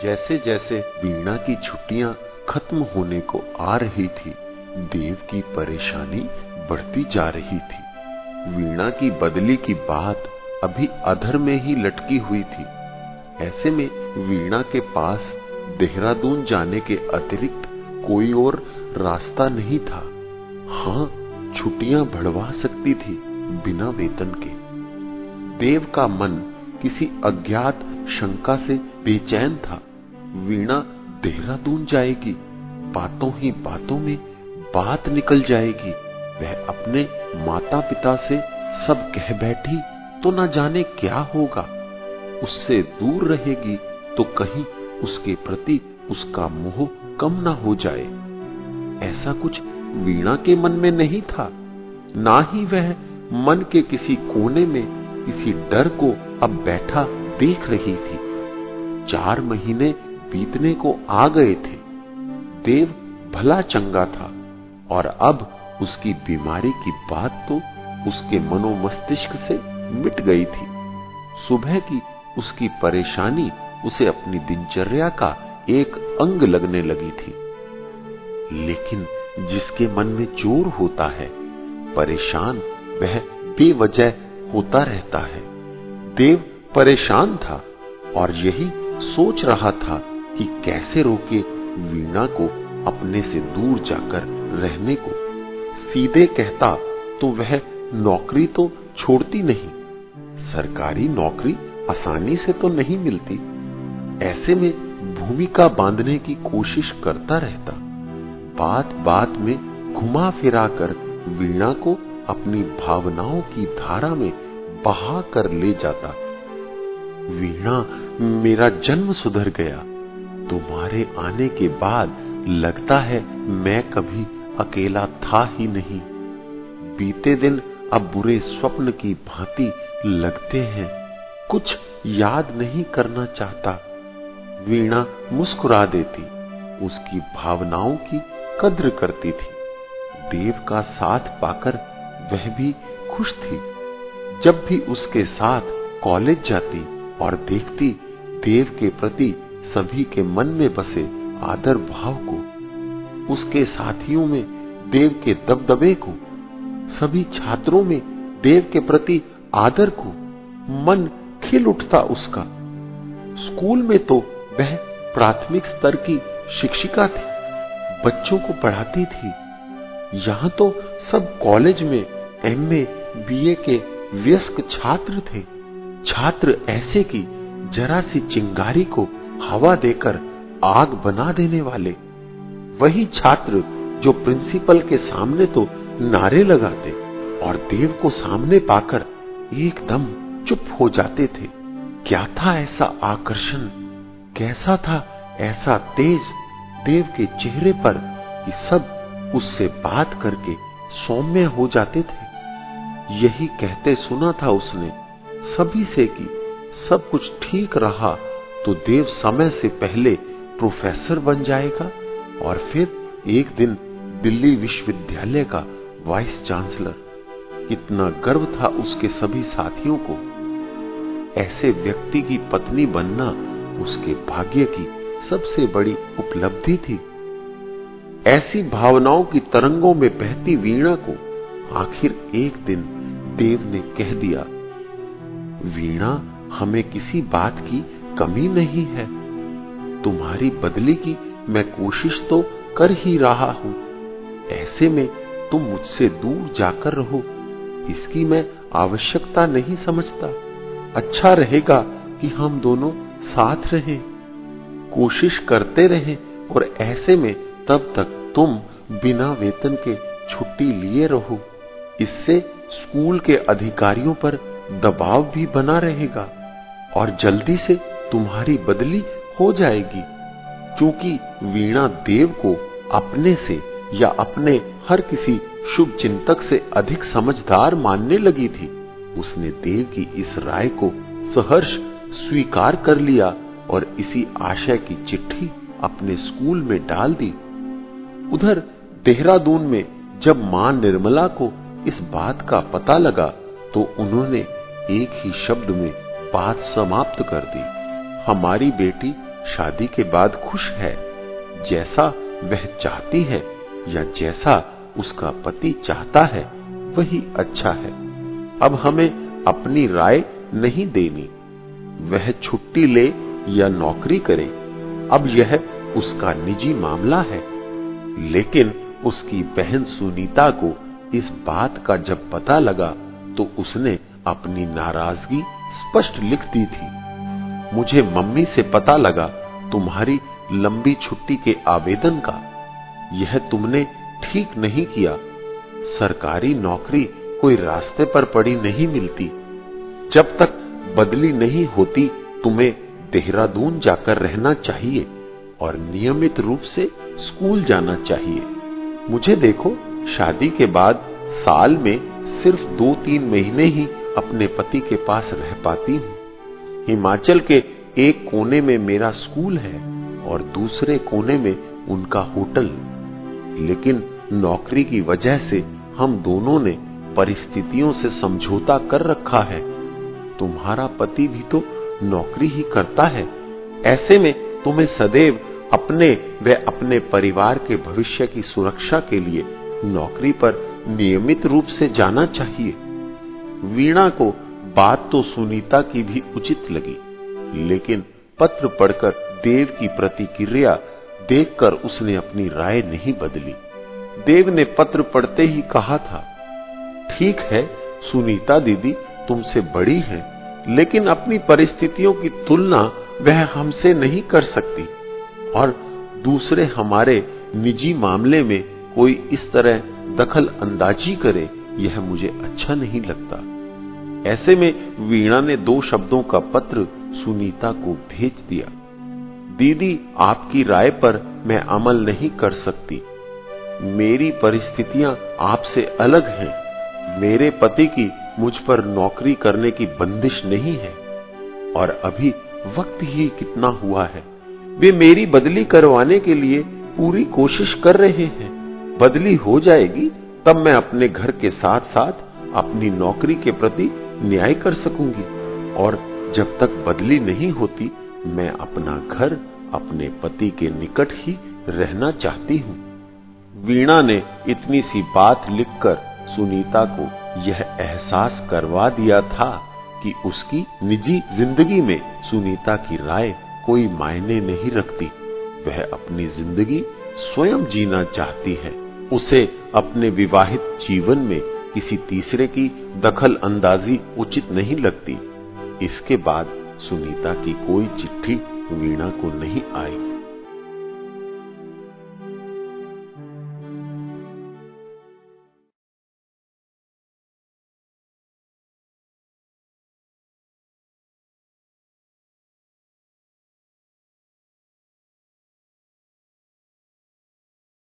जैसे जैसे वीणा की छुट्टियाँ खत्म होने को आ रही थी, देव की परेशानी बढ़ती जा रही थी। वीणा की बदली की बात अभी अधर में ही लटकी हुई थी। ऐसे में वीणा के पास देहरादून जाने के अतिरिक्त कोई और रास्ता नहीं था। हाँ, छुट्टियाँ बढ़वा सकती थी बिना वेतन के। देव का मन किसी अज्ञात शंका से बेचैन था। वीणा देहरादून जाएगी। बातों ही बातों में बात निकल जाएगी। वह अपने माता पिता से सब कह बैठी तो न जाने क्या होगा। उससे दूर रहेगी तो कहीं उसके प्रति उसका मोह कम ना हो जाए। ऐसा कुछ वीणा के मन में नहीं था। ना ही वह मन के किसी कोने में किसी डर को अब बैठा देख रही थी। चार महीने बीतने को आ गए थे। देव भला चंगा था और अब उसकी बीमारी की बात तो उसके मनोमस्तिष्क से मिट गई थी। सुबह की उसकी परेशानी उसे अपनी दिनचर्या का एक अंग लगने लगी थी। लेकिन जिसके मन में ज़ोर होता है, परेशान वह बेवजह होता रहता है। देव परेशान था और यही सोच रहा था कि कैसे रोके वीणा को अपने से दूर जाकर रहने को। सीधे कहता तो वह नौकरी तो छोड़ती नहीं। सरकारी नौकरी आसानी से तो नहीं मिलती। ऐसे में भूमिका बांधने की कोशिश करता रहता। बात बात में घुमा फिरा कर वीणा को अपनी भावनाओं की धारा में बहा कर ले जाता। वीणा, मेरा जन्म सुधर गया। तुम्हारे आने के बाद लगता है मैं कभी अकेला था ही नहीं। बीते दिन अब बुरे स्वप्न की भांति लगते हैं। कुछ याद नहीं करना चाहता। वीणा मुस्कुरा देती, उसकी भावनाओं की कद्र करती थी। देव का साथ पाकर वह भी खुश थी। जब भी उसके साथ कॉलेज जाती और देखती देव के प्रति सभी के मन में बसे आदर भाव को उसके साथियों में देव के दबदबे को सभी छात्रों में देव के प्रति आदर को मन खिल उठता उसका। स्कूल में तो वह प्राथमिक स्तर की शिक्षिका थी बच्चों को पढ़ाती थी। यहाँ तो सब कॉलेज में एमए, बीए के व्यस्क छात्र थे। छात्र ऐसे की जरा सी चिंगारी को हवा देकर आग बना देने वाले। वही छात्र जो प्रिंसिपल के सामने तो नारे लगाते और देव को सामने पाकर एकदम चुप हो जाते थे। क्या था ऐसा आकर्षण? कैसा था ऐसा तेज? देव के चेहरे पर कि सब उससे बात करके सौम्य हो जाते थे। यही कहते सुना था उसने सभी से कि सब कुछ ठीक रहा तो देव समय से पहले प्रोफेसर बन जाएगा और फिर एक दिन दिल्ली विश्वविद्यालय का वाइस चांसलर। कितना गर्व था उसके सभी साथियों को। ऐसे व्यक्ति की पत्नी बनना उसके भाग्य की सबसे बड़ी उपलब्धि थी। ऐसी भावनाओं की तरंगों में बहती वीणा को आखिर एक दिन देव ने कह दिया वीणा हमें किसी बात की कमी नहीं है। तुम्हारी बदली की मैं कोशिश तो कर ही रहा हूँ। ऐसे में तुम मुझसे दूर जाकर रहो। इसकी मैं आवश्यकता नहीं समझता। अच्छा रहेगा कि हम दोनों साथ रहें। कोशिश करते रहें और ऐसे में तब तक तुम बिना वेतन के छुट्टी लिए रहो। इससे स्कूल के अधिकारियों पर दबाव भी बना रहेगा और जल्दी से तुम्हारी बदली हो जाएगी, क्योंकि वीणा देव को अपने से या अपने हर किसी शुभ चिंतक से अधिक समझदार मानने लगी थी। उसने देव की इस राय को सहर्ष स्वीकार कर लिया और इसी आशय की चिट्ठी अपने स्कूल में डाल दी। उधर देहरादून में जब माँ निर्मला को इस बात का पता लगा तो उन्होंने एक ही शब्द में बात समाप्त कर दी। हमारी बेटी शादी के बाद खुश है, जैसा वह चाहती है या जैसा उसका पति चाहता है, वही अच्छा है। अब हमें अपनी राय नहीं देनी। वह छुट्टी ले या नौकरी करे, अब यह उसका निजी मामला है। लेकिन उसकी बहन सुनीता को इस बात का जब पता लगा तो उसने अपनी नाराज़गी स्पष्ट लिख दी थी। मुझे मम्मी से पता लगा तुम्हारी लंबी छुट्टी के आवेदन का। यह तुमने ठीक नहीं किया। सरकारी नौकरी कोई रास्ते पर पड़ी नहीं मिलती। जब तक बदली नहीं होती, तुम्हें देहरादून जाकर रहना चाहिए और नियमित रूप से स्कूल जाना चाहिए। मुझे देखो, शादी के बाद साल में सिर्फ़ दो तीन महीने ही अपने पति के पास रह पाती हूँ। हिमाचल के एक कोने में मेरा स्कूल है और दूसरे कोने में उनका होटल। लेकिन नौकरी की वजह से हम दोनों ने परिस्थितियों से समझौता कर रखा है। तुम्हारा पति भी तो नौकरी ही करता है। ऐसे में तुम्हें सदैव अपने व अपने परिवार के भविष्य की सुरक्षा के लिए नौकरी पर नियमित रूप से जाना चाहिए। वीणा को बात तो सुनीता की भी उचित लगी, लेकिन पत्र पढ़कर देव की प्रतिक्रिया देखकर उसने अपनी राय नहीं बदली। देव ने पत्र पढ़ते ही कहा था, ठीक है, सुनीता दीदी, तुमसे बड़ी है, लेकिन अपनी परिस्थितियों की तुलना वह हमसे नहीं कर सकती। और दूसरे हमारे निजी मामले में कोई इस तरह दखल अंदाजी करे, यह मुझे अच्छा नहीं लगता। ऐसे में वीणा ने दो शब्दों का पत्र सुनीता को भेज दिया। दीदी, आपकी राय पर मैं अमल नहीं कर सकती। मेरी परिस्थितियाँ आपसे अलग हैं। मेरे पति की मुझ पर नौकरी करने की बंदिश नहीं है। और अभी वक्त ही कितना हुआ है। वे मेरी बदली करवाने के लिए पूरी कोशिश कर रहे हैं। बदली हो जाएगी, तब मैं अपने घर के साथ साथ अपनी नौकरी के प्रति न्याय कर सकूँगी। और जब तक बदली नहीं होती, मैं अपना घर अपने पति के निकट ही रहना चाहती हूँ। वीणा ने इतनी सी बात लिखकर सुनीता को यह एहसास करवा दिया था कि उसकी निजी ज़िंदगी में सुनीता की राय कोई मायने नहीं रखती। वह अपनी ज़िंदगी स्वयं जीना चाहती है। उसे अपने विवाहित जीवन में किसी तीसरे की दखल अंदाजी उचित नहीं लगती। इसके बाद सुनीता की कोई चिट्ठी वीणा को नहीं आई।